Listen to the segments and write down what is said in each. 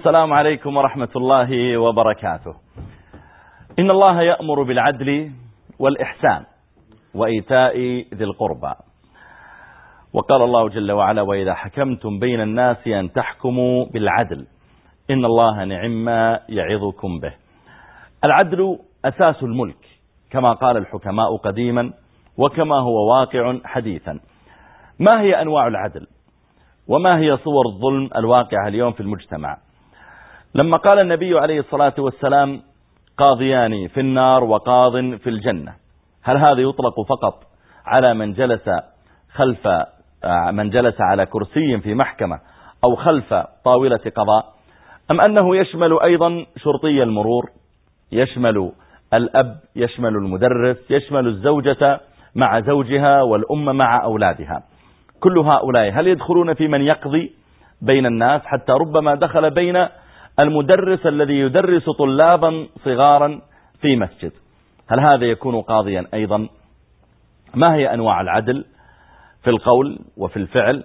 السلام عليكم ورحمة الله وبركاته. إن الله يأمر بالعدل والإحسان وإيتاء ذي القربى. وقال الله جل وعلا وإذا حكمتم بين الناس أن تحكموا بالعدل إن الله نعم يعظكم به. العدل أساس الملك كما قال الحكماء قديما وكما هو واقع حديثا. ما هي أنواع العدل؟ وما هي صور الظلم الواقعة اليوم في المجتمع؟ لما قال النبي عليه الصلاة والسلام قاضيان في النار وقاض في الجنة. هل هذا يطلق فقط على من جلس خلف من جلس على كرسي في محكمة أو خلف طاولة قضاء؟ أم أنه يشمل أيضا شرطي المرور؟ يشمل الأب يشمل المدرس يشمل الزوجة مع زوجها والأم مع أولادها. كل هؤلاء هل يدخلون في من يقضي بين الناس حتى ربما دخل بين المدرس الذي يدرس طلابا صغارا في مسجد؟ هل هذا يكون قاضيا أيضا؟ ما هي أنواع العدل في القول وفي الفعل؟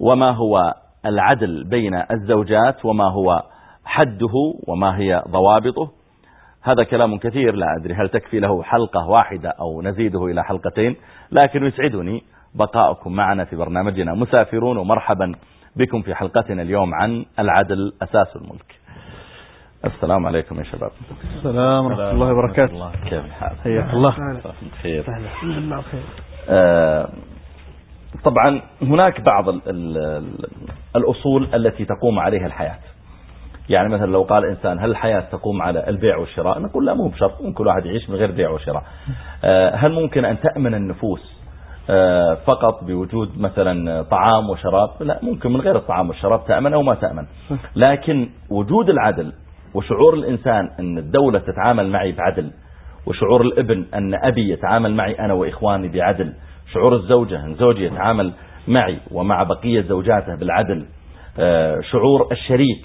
وما هو العدل بين الزوجات؟ وما هو حده؟ وما هي ضوابطه؟ هذا كلام كثير لا أدري هل تكفي له حلقة واحدة أو نزيده إلى حلقتين لكن يسعدني بقاؤكم معنا في برنامجنا. مسافرون ومرحبا بكم في حلقتنا اليوم عن العدل أساس الملك. السلام عليكم يا شباب. السلام ورحمة الله وبركاته. كيف الحال؟ حياك الله. خير الحمد لله بخير. آه، طبعا هناك بعض ال ال الأصول التي تقوم عليها الحياة. يعني مثلا لو قال إنسان هل الحياة تقوم على البيع والشراء؟ نقول لا مو بشرط ممكن كل واحد يعيش من غير بيع وشراء. آه، هل ممكن أن تأمن النفوس آه، فقط بوجود مثلا طعام وشراب؟ لا ممكن من غير الطعام والشراب تأمن أو ما تأمن. لكن وجود العدل وشعور الإنسان أن الدولة تتعامل معي بعدل وشعور الإبن أن أبي يتعامل معي أنا وإخواني بعدل شعور الزوجة أن زوجي يتعامل معي ومع بقية زوجاته بالعدل آه، شعور الشريك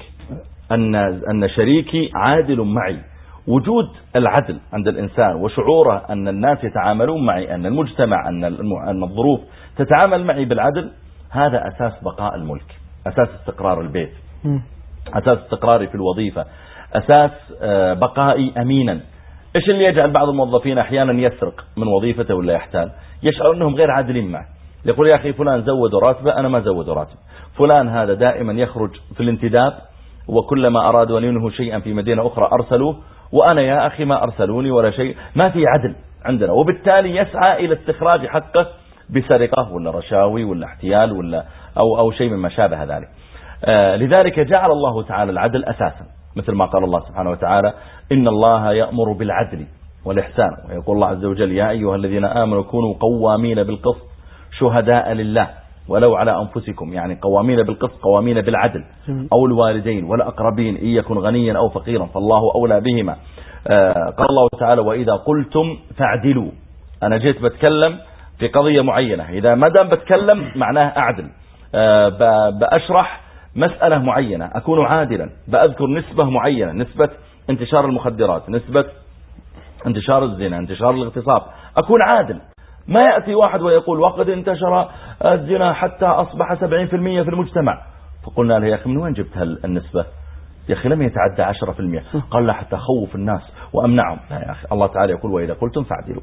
أن أن شريكي عادل معي. وجود العدل عند الإنسان وشعوره أن الناس يتعاملون معي أن المجتمع أن أن الظروف تتعامل معي بالعدل هذا أساس بقاء الملك أساس استقرار البيت أساس استقراري في الوظيفة أساس آه، بقائي أمينا. إيش اللي يجعل بعض الموظفين أحيانا يسرق من وظيفته ولا يحتال؟ يشعر أنهم غير عادلين معه. يقول يا أخي فلان زود راتبه أنا ما زود راتب فلان هذا دائما يخرج في الانتداب وكلما أرادوا أن ينهوا شيئا في مدينة أخرى أرسلوه وأنا يا أخي ما أرسلوني ولا شيء ما في عدل عندنا. وبالتالي يسعى إلى استخراج حقه بسرقة ولا رشاوي ولا احتيال ولا أو, أو شيء مما شابه ذلك. آه لذلك جعل الله تعالى العدل أساسا. مثل ما قال الله سبحانه وتعالى إن الله يأمر بالعدل والإحسان. ويقول الله عز وجل يا أيها الذين آمنوا كونوا قوامين بالقسط شهداء لله. ولو على أنفسكم يعني قوامين بالقسط قوامين بالعدل أو الوالدين والأقربين إن يكن غنيا أو فقيرا فالله أولى بهما. آه، قال الله تعالى وإذا قلتم فاعدلوا. أنا جيت بتكلم في قضية معينة. إذا مدام بتكلم معناه أعدل. آه، بأشرح مسألة معينة أكون عادلا. بأذكر نسبة معينة نسبة انتشار المخدرات نسبة انتشار الزنا انتشار الاغتصاب. أكون عادل. ما يأتي واحد ويقول وقد انتشر الزنا حتى أصبح 70% في المجتمع. فقلنا له يا أخي من وين جبت هالنسبة؟ يا أخي لم يتعدى 10% قال لا حتى خوف الناس وأمنعهم. لا يا أخي الله تعالى يقول وإذا قلتم فاعدلوا.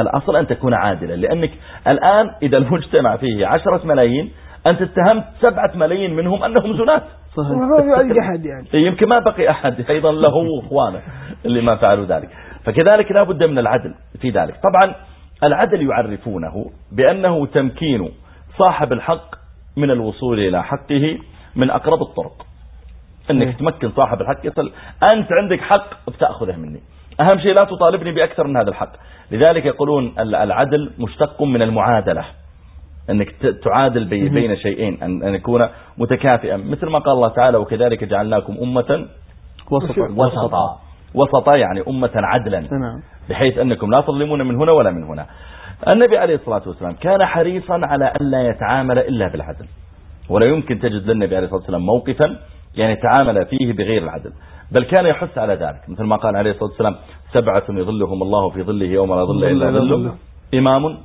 الأصل أن تكون عادلا لأنك الآن إذا المجتمع فيه عشرة ملايين أنت اتهمت سبعة ملايين منهم أنهم زنات. يعني. يمكن ما بقي أحد أيضا له وإخوانه اللي ما فعلوا ذلك. فكذلك لا بد من العدل في ذلك. طبعا العدل يعرفونه بأنه تمكين صاحب الحق من الوصول إلى حقه من أقرب الطرق. أنك تمكن صاحب الحق يصل أنت عندك حق بتأخذه مني. أهم شيء لا تطالبني بأكثر من هذا الحق. لذلك يقولون العدل مشتق من المعادلة. أنك تعادل بين شيئين أن يكون متكافئا. مثل ما قال الله تعالى وكذلك جعلناكم أمة وسطا. وسطا يعني أمة عدلا نعم. بحيث أنكم لا تظلمون من هنا ولا من هنا. النبي عليه الصلاة والسلام كان حريصا على أن لا يتعامل إلا بالعدل. ولا يمكن تجد للنبي عليه الصلاة والسلام موقفا يعني تعامل فيه بغير العدل. بل كان يحث على ذلك. مثل ما قال عليه الصلاة والسلام سبعة يظلهم الله في ظله يوم لا ظل إلا ظله. إمام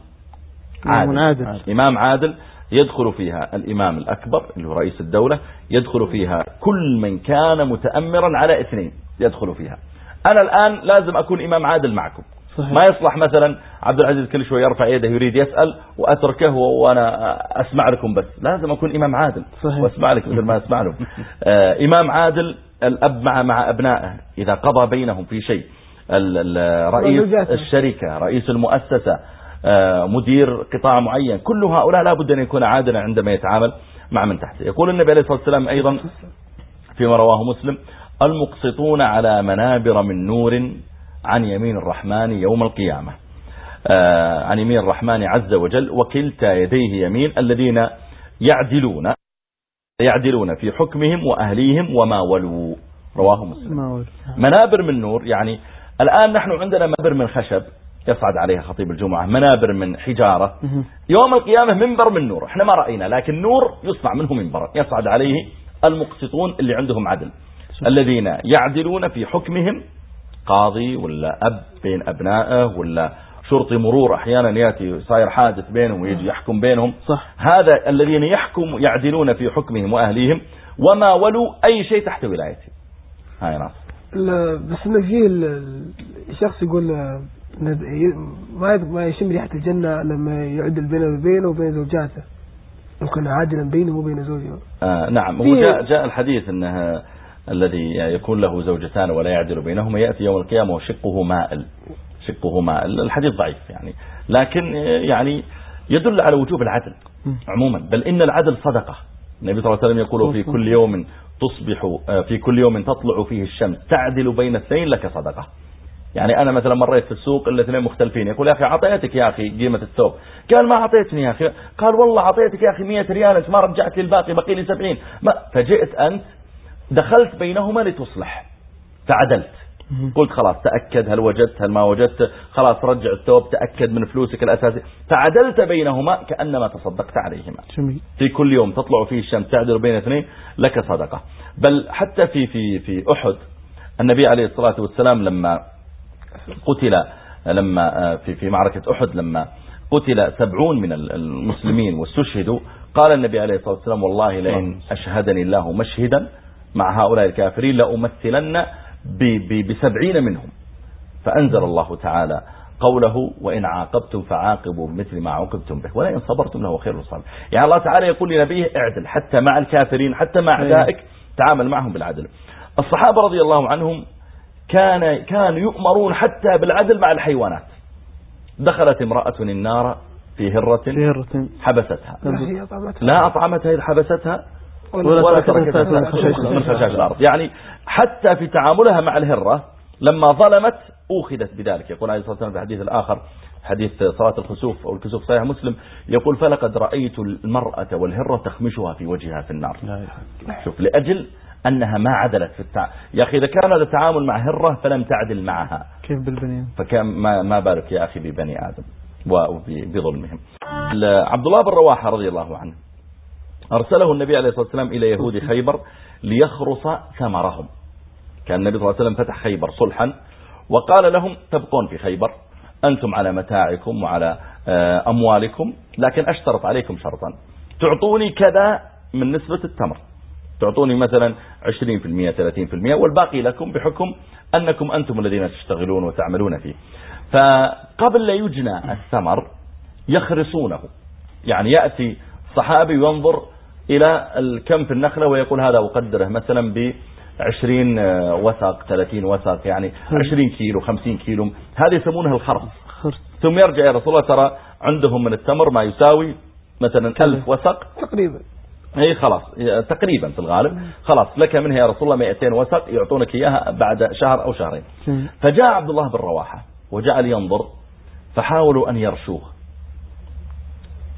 عادل. عادل. إمام عادل يدخل فيها الإمام الأكبر اللي هو رئيس الدولة يدخل فيها كل من كان متأمرا على اثنين يدخل فيها. أنا الآن لازم أكون إمام عادل معكم صحيح. ما يصلح مثلا عبد العزيز كل شوي يرفع يده يريد يسأل وأتركه وأنا أسمع لكم بس لازم أكون إمام عادل صحيح. وأسمع لك مثل ما أسمع لهم آه إمام عادل الأب مع مع أبنائه إذا قضى بينهم في شيء رئيس. الشركة رئيس المؤسسة آه، مدير قطاع معين كل هؤلاء لابد أن يكون عادلا عندما يتعامل مع من تحته يقول النبي عليه الصلاة والسلام أيضا فيما رواه مسلم المقسطون على منابر من نور عن يمين الرحمن يوم القيامة. آه، عن يمين الرحمن عز وجل وكلتا يديه يمين الذين يعدلون يعدلون في حكمهم وأهليهم وما ولوا. رواه مسلم. منابر من نور يعني الآن نحن عندنا منابر من خشب يصعد عليها خطيب الجمعة منابر من حجارة. يوم القيامة منبر من نور إحنا ما رأينا لكن نور يصنع منه منبر يصعد عليه المقسطون اللي عندهم عدل. الذين يعدلون في حكمهم قاضي ولا أب بين أبنائه ولا شرطي مرور أحيانا يأتي صاير حادث بينهم ويجي يحكم بينهم. صح. هذا الذين يحكم يعدلون في حكمهم وأهليهم وما ولوا أي شيء تحت ولايته هاي ناس لا، بس إنه في ال- ال- الشخص يقول ما ما يشم ريحة الجنة لما يعدل بينه وبينه وبين زوجاته. يكون عادلا بينه وبين زوجه. آه نعم. هو جاء, جاء الحديث أنه الذي يكون له زوجتان ولا يعدل بينهما يأتي يوم القيامة وشقه مائل شقه مائل الحديث ضعيف يعني. لكن يعني يدل على وجوب العدل عموما. بل إن العدل صدقة. النبي صلى الله عليه وسلم يقول في كل يوم تصبح في كل يوم تطلع فيه الشمس تعدل بين اثنين لك صدقة. يعني أنا مثلا مريت في السوق الاثنين مختلفين يقول يا أخي أعطيتك يا أخي قيمة الثوب. قال ما أعطيتني يا أخي. قال والله أعطيتك يا أخي 100 ريال أنت ما رجعت لي الباقي بقي لي 70 ما فجئت أنت دخلت بينهما لتصلح. فعدلت قلت خلاص تأكد هل وجدت هل ما وجدت. خلاص رجع الثوب تأكد من فلوسك الأساسية فعدلت بينهما كأنما تصدقت عليهما. جميل. في كل يوم تطلع فيه الشمس تعدل بين اثنين لك صدقة. بل حتى في في في أحد النبي عليه الصلاة والسلام لما قتل لما في في معركة أحد لما قتل سبعون من المسلمين واستشهدوا قال النبي عليه الصلاة والسلام والله لئن أشهدني الله مشهدا مع هؤلاء الكافرين لأمثلن بسبعين منهم. فأنزل الله تعالى قوله وإن عاقبتم فعاقبوا بمثل ما عوقبتم به. ولئن صبرتم له خير الصابر يعني الله تعالى يقول لنبيه اعدل حتى مع الكافرين حتى مع. أعدائك تعامل معهم بالعدل. الصحابة رضي الله عنهم كان كانوا يؤمرون حتى بالعدل مع الحيوانات. دخلت امرأة النار في هرة في هرة. حبستها. لا أطعمتها إذ حبستها. ولا من خشاش الأرض. يعني حتى في تعاملها مع الهرة لما ظلمت أوخذت بذلك. يقول عليه الصلاة والسلام في الحديث الآخر حديث صلاة الخسوف أو الكسوف صحيح مسلم يقول فلقد رأيت المرأة والهرة تخمشها في وجهها في النار. شوف لأجل أنها ما عدلت في التعامل يا أخي إذا كان هذا التعامل مع هرة فلم تعدل معها. كيف بالبنين؟ فكان ما, ما بالك يا أخي ببني آدم وبظلمهم عبد الله بن رواحة رضي الله عنه أرسله النبي عليه الصلاة والسلام إلى يهود خيبر ليخرص ثمرهم. كان النبي صلى الله عليه وسلم فتح خيبر صلحا وقال لهم تبقون في خيبر أنتم على متاعكم وعلى آه، أموالكم لكن أشترط عليكم شرطا. تعطوني كذا من نسبة التمر. تعطوني مثلا 20% 30% والباقي لكم بحكم أنكم أنتم الذين تشتغلون وتعملون فيه. فقبل لا يجنى الثمر يخرصونه. يعني يأتي صحابي ينظر إلى الكم في النخلة ويقول هذا أقدره مثلا ب 20 وثق 30 وثق يعني 20 كيلو 50 كيلو. هذه يسمونها الخرص خرص ثم يرجع يا رسول الله ترى عندهم من التمر ما يساوي مثلا ألف وثق. تقريبا. إي خلاص تقريبا في الغالب. خلاص لك منها يا رسول الله 200 وثق يعطونك إياها بعد شهر أو شهرين. فجاء عبد الله بن رواحه وجعل ينظر فحاولوا أن يرشوه.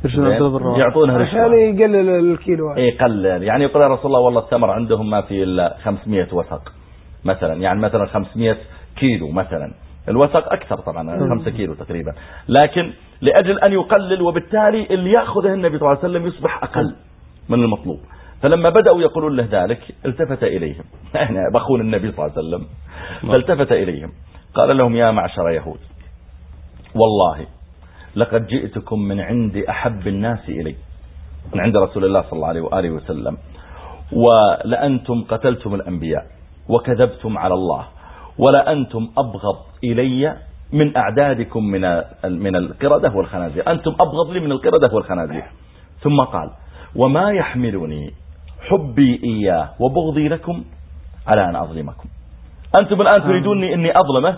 يرجون عبد الله بن رواحة. يعطونه عشان رشوه يقلل الكيلو اي قلل. يعني يقول يا رسول الله والله التمر عندهم ما في إلا 500 وثق مثلا. يعني مثلا 500 كيلو مثلا. الوثق أكثر طبعا 5 كيلو تقريبا. لكن لأجل أن يقلل وبالتالي اللي يأخذه النبي صلى الله عليه وسلم يصبح أقل من المطلوب. فلما بدأوا يقولون له ذلك التفت إليهم. يعني بخون النبي صلى الله عليه وسلم. فالتفت إليهم. قال لهم يا معشر يهود والله لقد جئتكم من عند أحب الناس إلي من عند رسول الله صلى الله عليه وآله وسلم. ولأنتم قتلتم الأنبياء وكذبتم على الله ولأنتم أبغض إلي من أعدادكم من من القردة والخنازير. أنتم أبغض لي من القردة والخنازير. ثم قال وما يحملني حبي إياه وبغضي لكم على أن أظلمكم. أنتم الآن تريدوني أني أظلمه؟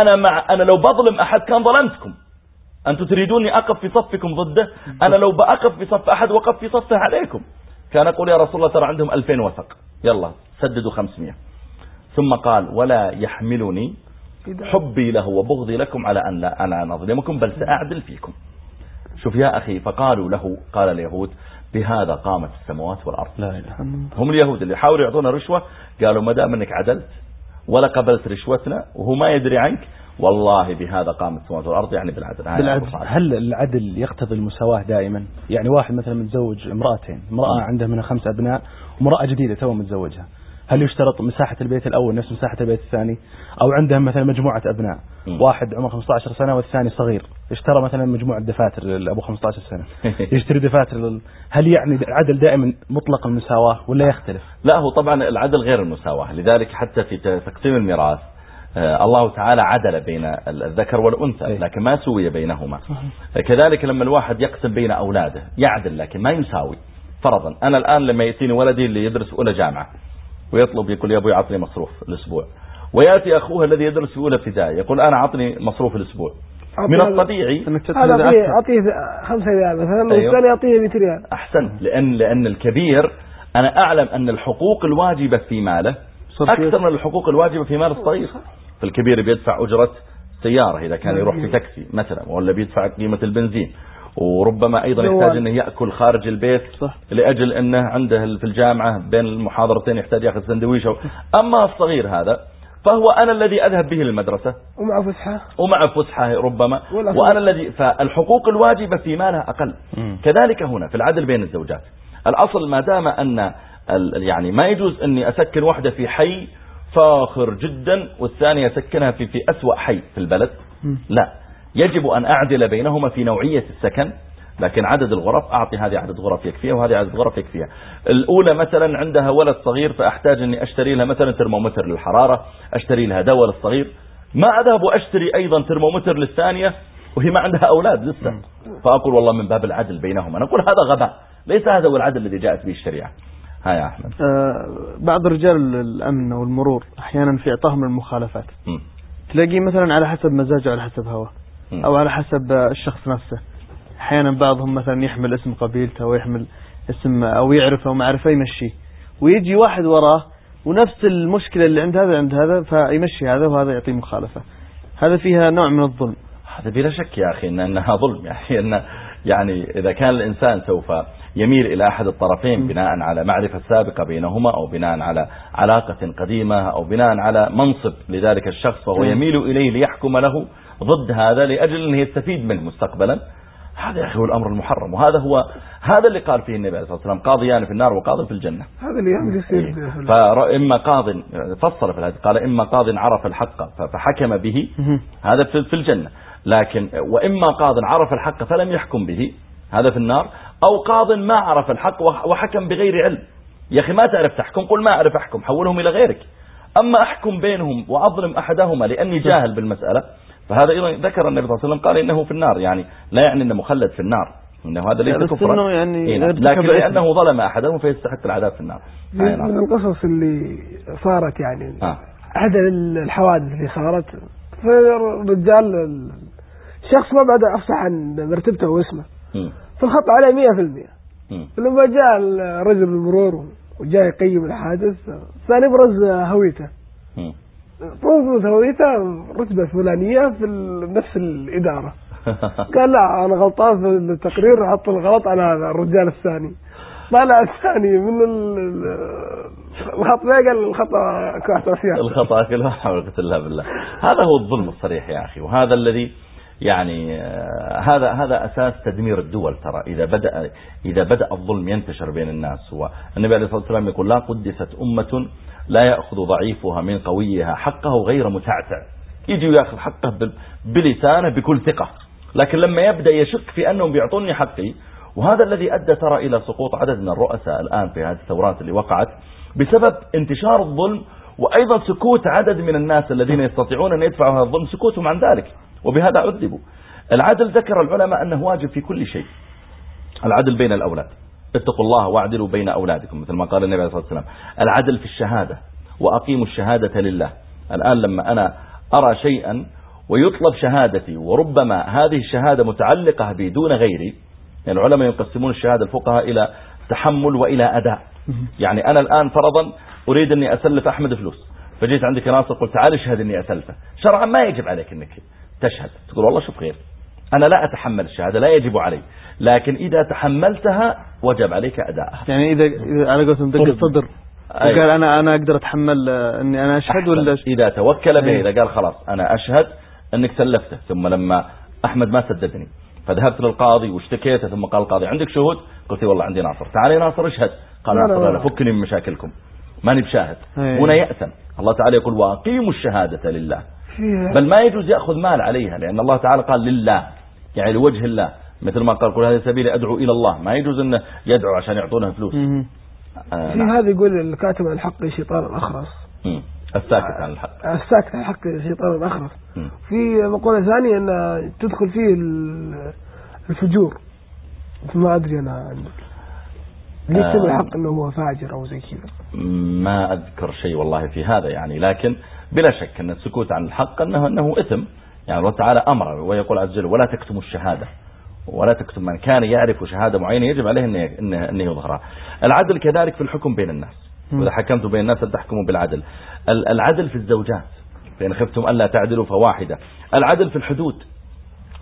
أنا, مع أنا لو بظلم أحد كان ظلمتكم. أنتم تريدوني أقف في صفكم ضده؟ أنا لو بأقف في صف أحد وقف في صفه عليكم. كان يقول يا رسول الله ترى عندهم ألفين وثق. يلا سددوا خمسمية. ثم قال ولا يحملني حبي له وبغضي لكم على أن لا أنا نظلمكم بل سأعدل فيكم. شوف يا أخي فقالوا له قال اليهود بهذا قامت السماوات والأرض. لا إله هم اليهود اللي حاولوا يعطونا رشوة قالوا ما دام أنك عدلت ولا قبلت رشوتنا وهو ما يدري عنك والله بهذا قامت السماوات والأرض يعني بالعدل. بالعدل. هل العدل يقتضي المساواة دائما؟ يعني واحد مثلا متزوج امرأتين امرأة عندها منها خمس أبناء وامرأة جديدة تو متزوجها. هل يشترط مساحة البيت الأول نفس مساحة البيت الثاني؟ أو عندهم مثلا مجموعة أبناء م. واحد عمره 15 سنة والثاني صغير. اشترى مثلا مجموعة دفاتر لأبو 15 سنة. يشتري دفاتر لل... هل يعني العدل دائما مطلق المساواة ولا يختلف؟ لا هو طبعا العدل غير المساواة لذلك حتى في تقسيم الميراث الله تعالى عدل بين الذكر والأنثى إيه. لكن ما سوي بينهما. كذلك لما الواحد يقسم بين أولاده يعدل لكن ما يساوي فرضا. أنا الآن لما يأتيني ولدي اللي يدرس أولى جامعة ويطلب يقول يا أبوي عطني مصروف الأسبوع. ويأتي أخوه الذي يدرس في أولى ابتدائي يقول أنا عطني مصروف الأسبوع. من الطبيعي أعطيه خمسة ريال مثلا أيوه. والثاني أعطيه 100 ريال. أحسن. لأن لأن الكبير أنا أعلم أن الحقوق الواجبة في ماله أكثر من الحقوق الواجبة في مال الصغير فالكبير بيدفع أجرة سيارة إذا كان يروح في تاكسي مثلا ولا بيدفع قيمة البنزين. وربما أيضا يحتاج أنه يأكل خارج البيت صح. لأجل أنه عنده في الجامعة بين المحاضرتين يحتاج يأخذ سندويش أما الصغير هذا فهو أنا الذي أذهب به للمدرسة. ومع فسحة. ومع فسحة ربما. وأنا الذي فالحقوق الواجبة في مالها أقل. م. كذلك هنا في العدل بين الزوجات. الأصل ما دام أن يعني ما يجوز أني أسكن واحدة في حي فاخر جدا والثانية أسكنها في, في أسوأ حي في البلد. لا. يجب أن أعدل بينهما في نوعية السكن لكن عدد الغرف أعطي هذه عدد غرف يكفيها وهذه عدد غرف يكفيها. الأولى مثلا عندها ولد صغير فأحتاج أني أشتري لها مثلا ترمومتر للحرارة أشتري لها دواء للصغير ما أذهب وأشتري أيضا ترمومتر للثانية وهي ما عندها أولاد لسه. فأقول والله من باب العدل بينهما. نقول هذا غباء ليس هذا هو العدل الذي جاءت به الشريعة. ها يا أحمد آه بعض رجال الأمن والمرور أحيانا في إعطاهم المخالفات. تلاقيه مثلا على حسب مزاجه على حسب هواه أو على حسب الشخص نفسه. أحيانا بعضهم مثلا يحمل اسم قبيلته ويحمل اسم أو يعرفه ومعرفه يمشيه. ويجي واحد وراه ونفس المشكلة اللي عند هذا عند هذا فيمشي هذا وهذا يعطيه مخالفة. هذا فيها نوع من الظلم. هذا بلا شك يا أخي إن أنها ظلم يعني أن يعني إذا كان الإنسان سوف يميل إلى أحد الطرفين بناء على معرفة سابقة بينهما أو بناء على علاقة قديمة أو بناء على منصب لذلك الشخص وهو يميل إليه ليحكم له ضد هذا لأجل أنه يستفيد منه مستقبلا. هذا يا أخي هو الأمر المحرم وهذا هو هذا اللي قال فيه النبي صلى الله عليه وسلم قاضيان في النار وقاض في الجنة. هذا اللي يعني يصير إيه. فإما قاض فصل في قال إما قاض عرف الحق فحكم به هذا في الجنة. لكن وإما قاض عرف الحق فلم يحكم به هذا في النار. أو قاض ما عرف الحق وحكم بغير علم. يا أخي ما تعرف تحكم قل ما أعرف أحكم حولهم إلى غيرك. أما أحكم بينهم وأظلم أحدهما لأني جاهل بالمسألة فهذا أيضا ذكر النبي صلى الله عليه وسلم قال إنه في النار يعني لا يعني أنه مخلد في النار. إنه هذا ليس كفرا. يعني إيه نعم. لكن لأنه ظلم أحدهم فيستحق العذاب في النار. من القصص اللي صارت يعني آه. أحد الحوادث اللي صارت فالرجال الشخص ما بعد أفصح عن مرتبته واسمه. فالخط عليه 100% فلما جاء الرجل المرور وجاء يقيم الحادث ثاني برز هويته. تنظر هويته رتبة فلانية في نفس الإدارة. قال لا أنا غلطان في التقرير وحط الغلط على الرجال الثاني. طلع الثاني من الخط قال الخطأ كواحد الخطأ كل حول الله بالله. هذا هو الظلم الصريح يا أخي وهذا الذي يعني آه، هذا هذا أساس تدمير الدول ترى. إذا بدأ إذا بدأ الظلم ينتشر بين الناس والنبي عليه الصلاة والسلام يقول لا قدست أمة لا يأخذ ضعيفها من قويها حقه غير متعتع. يجي ويأخذ حقه بلسانه بكل ثقة. لكن لما يبدأ يشك في أنهم بيعطوني حقي وهذا الذي أدى ترى إلى سقوط عدد من الرؤساء الآن في هذه الثورات اللي وقعت بسبب انتشار الظلم وأيضا سكوت عدد من الناس الذين يستطيعون أن يدفعوا هذا الظلم سكوتهم عن ذلك. وبهذا عذبوا. العدل ذكر العلماء أنه واجب في كل شيء. العدل بين الأولاد. اتقوا الله واعدلوا بين أولادكم مثل ما قال النبي عليه الصلاة والسلام. العدل في الشهادة وأقيموا الشهادة لله. الآن لما أنا أرى شيئا ويطلب شهادتي وربما هذه الشهادة متعلقة بي دون غيري يعني العلماء يقسمون الشهادة الفقهاء إلى تحمل وإلى أداء. يعني أنا الآن فرضا أريد أني أسلف أحمد فلوس فجيت عندك ناصر قلت تعال اشهد أني أسلفه. شرعا ما يجب عليك أنك تشهد. تقول والله شوف غير أنا لا أتحمل الشهادة لا يجب علي. لكن إذا تحملتها وجب عليك أداءها. يعني إذا على قولتهم دق الصدر وقال أنا أنا أقدر أتحمل أني أنا أشهد ولا إذا توكل به إذا قال خلاص أنا أشهد أنك سلفته. ثم لما أحمد ما سددني فذهبت للقاضي واشتكيته ثم قال القاضي عندك شهود؟ قلت والله عندي ناصر. تعال يا ناصر اشهد. قال ناصر لا فكني من مشاكلكم. ماني بشاهد. هنا يأثم. الله تعالى يقول وأقيموا الشهادة لله. بل ما يجوز يأخذ مال عليها لأن الله تعالى قال لله يعني لوجه الله. مثل ما قال كل هذه سبيل أدعو إلى الله. ما يجوز أنه يدعو عشان يعطونه فلوس. آه في نعم. هذا يقول الكاتب عن الحق شيطان الأخرس. الساكت عن الحق. الساكت عن الحق شيطان الأخرس. في مقولة ثانية أن تدخل فيه الفجور. ما أدري أنا عندك ليس آه. الحق أنه هو فاجر أو زي كذا. ما أذكر شيء والله في هذا يعني لكن بلا شك أن السكوت عن الحق أنه, أنه إثم. يعني الله تعالى أمر ويقول عز وجل ولا تكتموا الشهادة. ولا تكتم من كان يعرف شهادة معينة يجب عليه أنه, أنه يظهرها. العدل كذلك في الحكم بين الناس. وإذا حكمتم بين الناس تحكموا بالعدل. العدل في الزوجات. فإن خفتم ألا تعدلوا فواحدة. العدل في الحدود.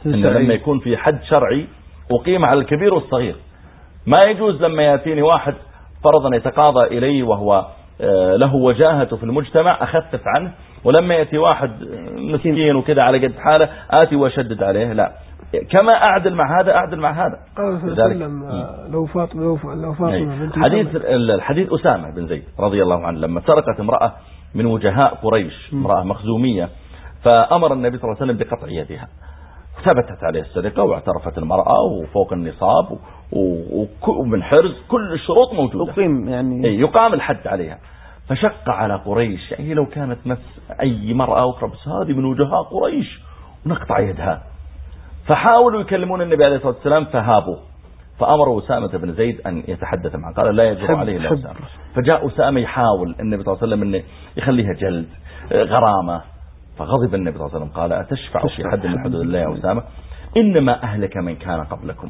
إن لما يكون في حد شرعي أقيم على الكبير والصغير. ما يجوز لما يأتيني واحد فرضا يتقاضى إلي وهو آه، له وجاهته في المجتمع أخفف عنه ولما يأتي واحد مسكين وكذا على قد حاله آتي وأشدد عليه لا. كما أعدل مع هذا أعدل مع هذا. قال صلى الله عليه وسلم لو فاطمة لو فاطمة بنت حديث الحديث أسامة بن زيد رضي الله عنه لما سرقت امرأة من وجهاء قريش امرأة مخزومية فأمر النبي صلى الله عليه وسلم بقطع يدها. ثبتت عليه السرقة واعترفت المرأة وفوق النصاب ومن حرز كل الشروط موجودة. يقيم يعني. يقام الحد عليها. فشق على قريش. يعني لو كانت مس أي مرأة أخرى بس هذه من وجهاء قريش ونقطع يدها. فحاولوا يكلمون النبي عليه الصلاة والسلام فهابوا. فأمروا أسامة بن زيد أن يتحدث معه. قال لا يجب عليه إلا أسامة. فجاء أسامة يحاول النبي صلى الله عليه وسلم أنه يخليها جلد غرامة. فغضب النبي صلى الله عليه وسلم. قال أتشفع في حد من حدود الله يا أسامة؟ إنما أهلك من كان قبلكم.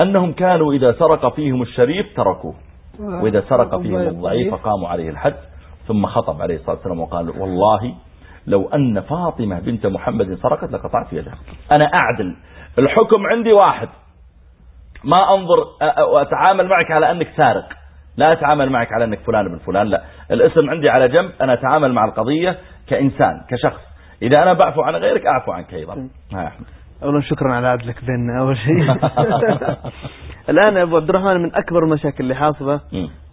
أنهم كانوا إذا سرق فيهم الشريف تركوه. وإذا سرق فيهم الضعيف قاموا عليه الحد ثم خطب عليه الصلاة والسلام وقال والله لو أن فاطمة بنت محمد سرقت لقطعت يدها. أنا أعدل. الحكم عندي واحد. ما أنظر وأتعامل معك على أنك سارق. لا أتعامل معك على أنك فلان بن فلان لا. الاسم عندي على جنب أنا أتعامل مع القضية كإنسان كشخص. إذا أنا بعفو عن غيرك أعفو عنك أيضا. ها أحمد أولا شكرا على عدلك بيننا أول شيء. الآن أبو عبد الرحمن من أكبر المشاكل اللي حاصلة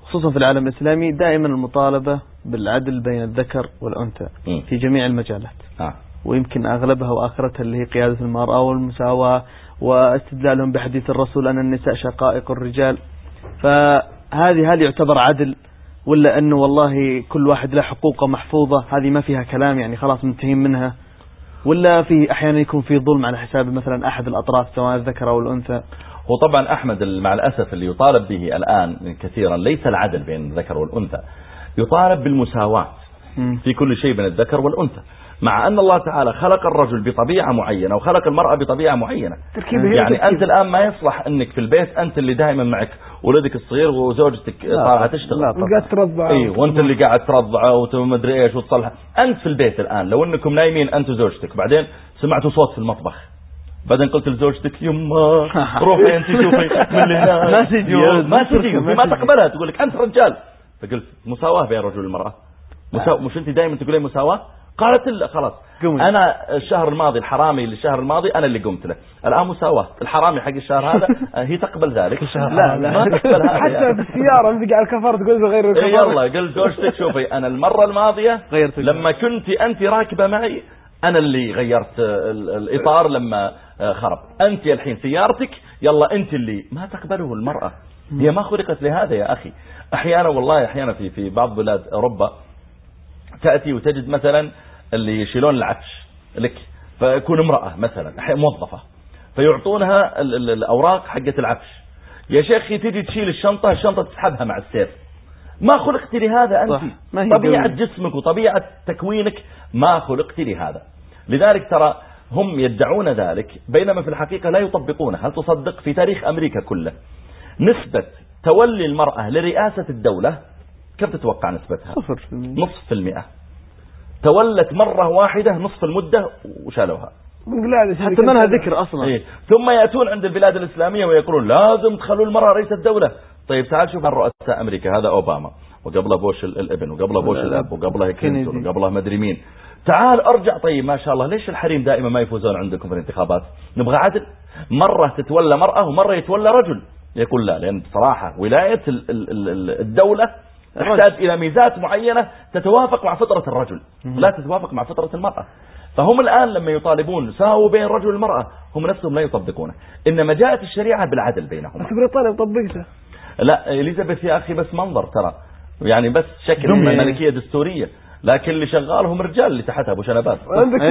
خصوصا في العالم الإسلامي دائما المطالبة بالعدل بين الذكر والأنثى في جميع المجالات. آه. ويمكن أغلبها وآخرتها اللي هي قيادة المرأة والمساواة واستدلالهم بحديث الرسول أن النساء شقائق الرجال. فهذه هل يعتبر عدل ولا أنه والله كل واحد له حقوقه محفوظة؟ هذه ما فيها كلام يعني خلاص منتهين منها. ولا في أحيانا يكون في ظلم على حساب مثلا أحد الأطراف سواء الذكر أو الأنثى. وطبعا أحمد مع الأسف اللي يطالب به الآن كثيرا ليس العدل بين الذكر والأنثى يطالب بالمساواة في كل شيء بين الذكر والأنثى مع أن الله تعالى خلق الرجل بطبيعة معينة وخلق المرأة بطبيعة معينة. يعني أنت الآن ما يصلح أنك في البيت أنت اللي دائما معك ولدك الصغير وزوجتك طالعة تشتغل. قاعد ترضع. اي وأنت اللي قاعد ترضعه ومدري إيش وتصلح. أنت في البيت الآن لو أنكم نايمين أنت وزوجتك بعدين سمعتوا صوت في المطبخ. بعدين قلت لزوجتك يما روحي أنت شوفي من اللي هناك. ما تجي ما تجي ما تقبلها. تقول لك أنت رجال. فقلت مساواة بين الرجل مساواة مش أنت دائما تقولين مساواة؟ قالت لا خلاص. أنا الشهر الماضي الحرامي للشهر الماضي أنا اللي قمت له. الآن مساواة. الحرامي حق الشهر هذا هي تقبل ذلك. لا لا ما تقبل حتى في السيارة انت قاعد كفر تقول غير الكفر يلا قل زوجتك شوفي أنا المرة الماضية لما كنت أنت راكبة معي أنا اللي غيرت الإطار لما خرب. أنت الحين سيارتك يلا أنت اللي. ما تقبله المرأة. هي ما خلقت لهذا يا أخي. أحيانا والله أحيانا في في بعض بلاد أوروبا تأتي وتجد مثلا اللي يشيلون العفش لك. فيكون امرأة مثلا موظفة. فيعطونها الأوراق حقة العفش. يا شيخي تجي تشيل الشنطة الشنطة تسحبها مع السير ما خلقت لهذا أنت. طبيعة جسمك وطبيعة تكوينك ما خلقت لهذا. لذلك ترى هم يدعون ذلك بينما في الحقيقة لا يطبقونه هل تصدق في تاريخ أمريكا كله نسبة تولي المرأة لرئاسة الدولة كم تتوقع نسبتها؟ صفر نصف في المئة. تولت مرة واحدة نصف المدة وشالوها. حتى ما لها ذكر أصلا. إيه. ثم يأتون عند البلاد الإسلامية ويقولون لازم تخلوا المرأة رئيس الدولة. طيب تعال شوف رؤساء أمريكا. هذا أوباما وقبله بوش الإبن وقبله بوش الأب وقبله كلينتون وقبله مدري مين. تعال أرجع. طيب ما شاء الله ليش الحريم دائما ما يفوزون عندكم في الانتخابات؟ نبغى عدل. مرة تتولى مرأة ومرة يتولى رجل. يقول لا لأن بصراحة ولاية الدولة تحتاج إلى ميزات معينة تتوافق مع فطرة الرجل لا تتوافق مع فطرة المرأة. فهم الآن لما يطالبون ساووا بين الرجل والمرأة هم نفسهم لا يطبقونه. إنما جاءت الشريعة بالعدل بينهم. بس بريطانيا طبقتها لا إليزابيث يا أخي بس منظر ترى. يعني بس شكل ملكية دستورية. لكن اللي شغالهم رجال اللي تحتها أبو شنبات عندك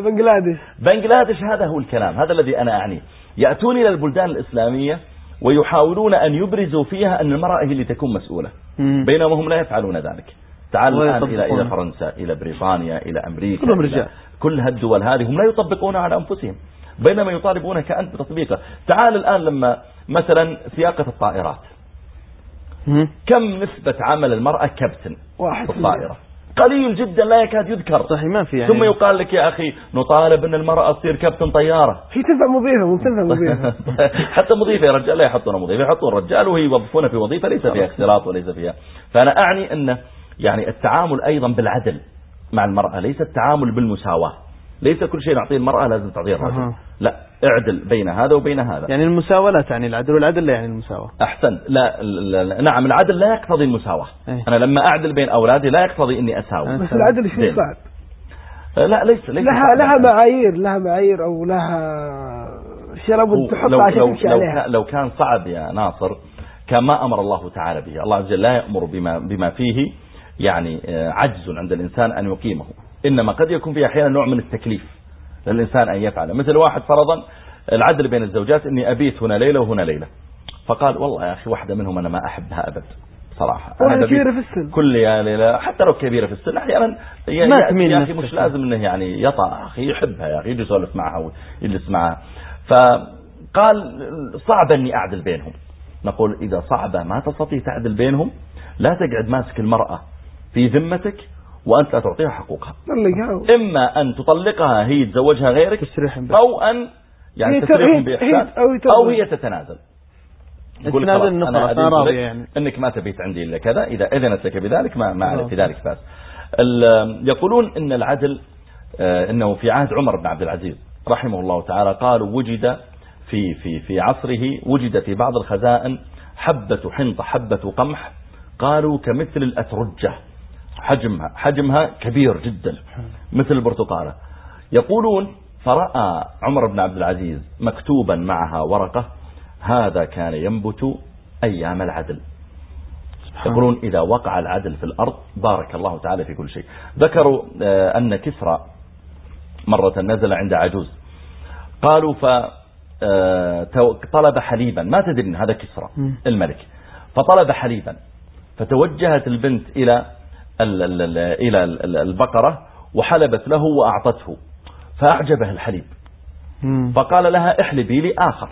بنجلاديش بنجلاديش هذا هو الكلام هذا الذي أنا اعنيه يأتون إلى البلدان الإسلامية ويحاولون أن يبرزوا فيها أن المرأة هي اللي تكون مسؤولة. بينما هم لا يفعلون ذلك. تعال الآن إلى إلى فرنسا إلى بريطانيا إلى أمريكا كلهم رجال. كل هالدول هذه هم لا يطبقونها على أنفسهم. بينما يطالبونك أنت بتطبيقه تعال الآن لما مثلا سياقة الطائرات. كم نسبة عمل المرأة كابتن واحد في الطائرة؟ قليل جدا لا يكاد يذكر. صحيح ما في يعني. ثم يقال لك يا أخي نطالب أن المرأة تصير كابتن طيارة. هي تنفع مضيفة مو تنفع مضيفة. حتى مضيفة يا رجال لا يحطون مضيفة يحطون رجال وهي يوظفونه في وظيفة ليس فيها اختلاط وليس فيها. فأنا أعني أن يعني التعامل أيضا بالعدل مع المرأة ليس التعامل بالمساواة. ليس كل شيء نعطيه المرأة لازم تعطيه الرجل. لا اعدل بين هذا وبين هذا. يعني المساواة لا تعني العدل والعدل لا يعني المساواة. أحسن. لا, لا, لا نعم العدل لا يقتضي المساواة. أيه. أنا لما أعدل بين أولادي لا يقتضي إني أساوي. بس العدل شيء صعب لا ليس, ليس لها لها معايير لها معايير أو لها أشياء لابد تحطها عشان تمشي عليها. لو كان صعب يا ناصر كما أمر الله تعالى به. الله عز وجل لا يأمر بما, بما فيه يعني عجز عند الإنسان أن يقيمه. إنما قد يكون فيه أحيانا نوع من التكليف للإنسان أن يفعل. مثل واحد فرضا العدل بين الزوجات أني أبيت هنا ليلة وهنا ليلة. فقال والله يا أخي واحدة منهم أنا ما أحبها أبد صراحة. أنا كبيرة في السن. كل يا ليلة حتى لو كبيرة في السن أحيانا يا أخي مش لازم أنه يعني يطع أخي يحبها يا أخي يجي يسولف معها ويجلس معها. فقال صعب أني أعدل بينهم. نقول إذا صعبة ما تستطيع تعدل بينهم لا تقعد ماسك المرأة في ذمتك وأنت لا تعطيها حقوقها. إما أن تطلقها هي تزوجها غيرك أو أن يعني تسريحهم بإحسان أو هي تتنازل. يقول أنا أذن يعني. أنك ما تبيت عندي إلا كذا إذا أذنت لك بذلك ما, ما أعرف في ذلك بس يقولون أن العدل أنه في عهد عمر بن عبد العزيز رحمه الله تعالى قالوا وجد في في في عصره وجد في بعض الخزائن حبة حنطة حبة قمح قالوا كمثل الأترجة. حجمها حجمها كبير جدا مثل البرتقالة يقولون فرأى عمر بن عبد العزيز مكتوبا معها ورقة هذا كان ينبت أيام العدل. يقولون إذا وقع العدل في الأرض بارك الله تعالى في كل شيء. ذكروا أن كسرى مرة نزل عند عجوز. قالوا فطلب حليبا. ما تدري هذا كسرى الملك. فطلب حليبا. فتوجهت البنت إلى إلى البقرة وحلبت له وأعطته. فأعجبه الحليب. فقال لها احلبي لي آخر.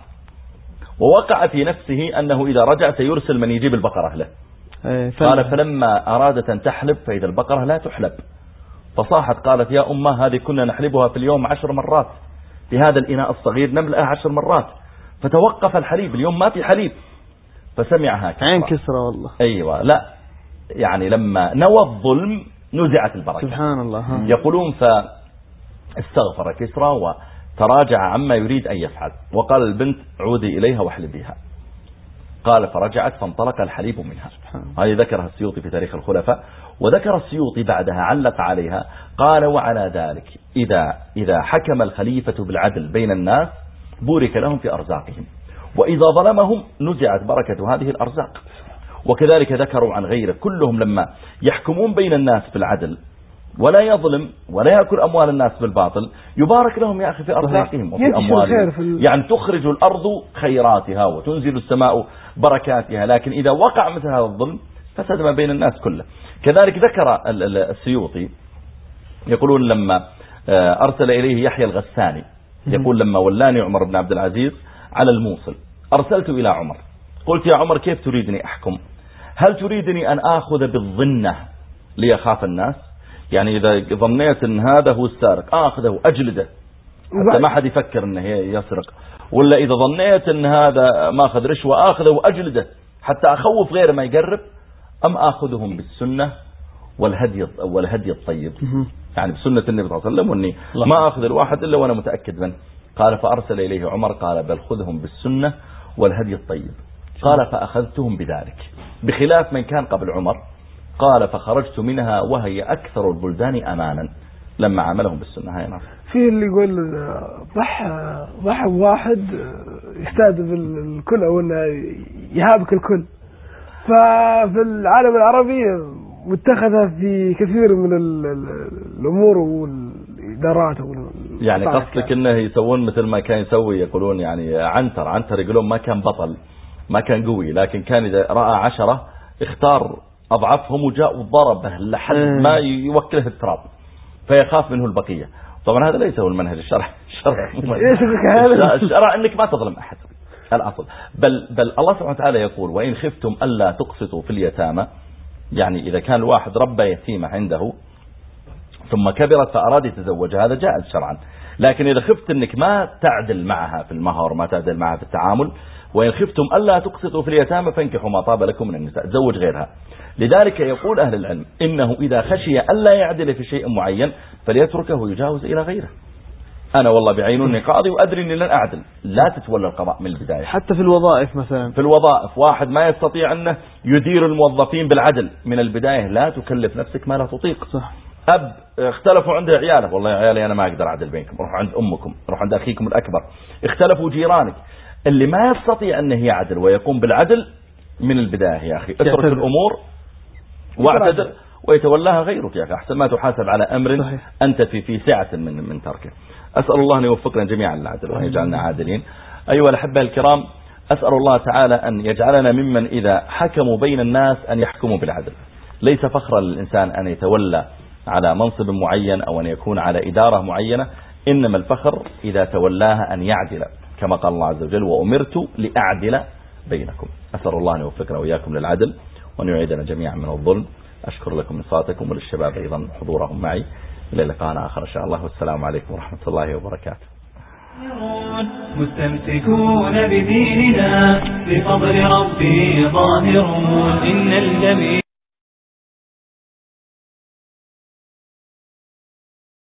ووقع في نفسه أنه إذا رجع سيرسل من يجيب البقرة له. إيه، قال فلما أرادت أن تحلب فإذا البقرة لا تحلب. فصاحت قالت يا أمة هذه كنا نحلبها في اليوم عشر مرات. في هذا الإناء الصغير نملأها عشر مرات. فتوقف الحليب. اليوم ما في حليب. فسمعها كسرى عين كسرى والله. أيوة. لا. يعني لما نوى الظلم نزعت البركة. سبحان الله. يقولون فاستغفر كسرى وتراجع عما يريد أن يفعل. وقال البنت عودي إليها واحلبيها قال فرجعت فانطلق الحليب منها. هذه ذكرها السيوطي في تاريخ الخلفاء وذكر السيوطي بعدها علق عليها قال وعلى ذلك إذا, إذا حكم الخليفة بالعدل بين الناس بورك لهم في أرزاقهم. وإذا ظلمهم نزعت بركة هذه الأرزاق. وكذلك ذكروا عن غيره. كلهم لما يحكمون بين الناس بالعدل ولا يظلم ولا يأكل أموال الناس بالباطل يبارك لهم يا أخي في أرزاقهم وفي أموالهم. يعني تخرج الأرض خيراتها وتنزل السماء بركاتها لكن إذا وقع مثل هذا الظلم فسد ما بين الناس كله. كذلك ذكر السيوطي يقولون لما آه، أرسل إليه يحيى الغساني يقول لما ولاني عمر بن عبد العزيز على الموصل أرسلت إلى عمر قلت يا عمر كيف تريدني أحكم؟ هل تريدني أن آخذ بالظنة ليخاف الناس؟ يعني إذا ظنيت أن هذا هو السارق آخذه أجلده. حتى ما حد يفكر أنه يسرق. ولا إذا ظنيت أن هذا ما أخذ رشوة آخذه أجلده حتى أخوف غيره ما يقرب أم آخذهم بالسنة والهدي والهدي الطيب. يعني بسنة النبي صلى الله عليه وسلم وإني ما آخذ الواحد إلا وأنا متأكد منه. قال فأرسل إليه عمر قال بل خذهم بالسنة والهدي الطيب. قال فأخذتهم بذلك. بخلاف من كان قبل عمر قال فخرجت منها وهي أكثر البلدان امانا. لما عملهم بالسنة هاي ناصر في اللي يقول ضح ضح واحد يستهدف الكل أو إنه يهابك الكل. ففي العالم العربي متخذة في كثير من الأمور والإدارات يعني قصدك إنه يسوون مثل ما كان يسوي يقولون يعني عنتر عنتر يقولون ما كان بطل. ما كان قوي لكن كان إذا رأى عشرة اختار أضعفهم وجاء وضربه لحد ما يوكله التراب فيخاف منه البقية. طبعا هذا ليس هو المنهج الشرع الشرع. الشرع إنك ما تظلم أحد الأصل. بل بل الله سبحانه وتعالى يقول وإن خفتم ألا تقسطوا في اليتامى يعني إذا كان الواحد ربى يتيمة عنده ثم كبرت فأراد يتزوج هذا جائز شرعا. لكن إذا خفت أنك ما تعدل معها في المهر ما تعدل معها في التعامل وإن خفتم ألا تقسطوا في اليتامى فانكحوا ما طاب لكم من النساء. تزوج غيرها. لذلك يقول أهل العلم إنه إذا خشي ألا يعدل في شيء معين فليتركه يجاوز إلى غيره. أنا والله بعين أني قاضي وأدري أني لن أعدل. لا تتولى القضاء من البداية. حتى في الوظائف مثلا. في الوظائف. واحد ما يستطيع أنه يدير الموظفين بالعدل. من البداية لا تكلف نفسك ما لا تطيق. صح. أب اختلفوا عند عياله. والله يا عيالي أنا ما أقدر أعدل بينكم. روح عند أمكم. روح عند أخيكم الأكبر. اختلفوا جيرانك. اللي ما يستطيع أنه يعدل ويقوم بالعدل من البداية يا أخي. اترك الأمور واعتذر ويتولاها غيرك يا أخي. أحسن ما تحاسب على أمر صحيح. أنت في في سعة من من تركه. أسأل الله أن يوفقنا جميعا للعدل وأن يجعلنا عادلين. أيها الأحبة الكرام أسأل الله تعالى أن يجعلنا ممن إذا حكموا بين الناس أن يحكموا بالعدل. ليس فخرا للإنسان أن يتولى على منصب معين أو أن يكون على إدارة معينة إنما الفخر إذا تولاها أن يعدل. كما قال الله عز وجل وأمرت لأعدل بينكم. أسأل الله أن يوفقنا وإياكم للعدل وأن يعيدنا جميعا من الظلم. أشكر لكم إنصاتكم وللشباب أيضا حضورهم معي. إلى لقاء آخر إن شاء الله. والسلام عليكم ورحمة الله وبركاته. مستمسكون بديننا بفضل ربي ظاهرون إن الجميع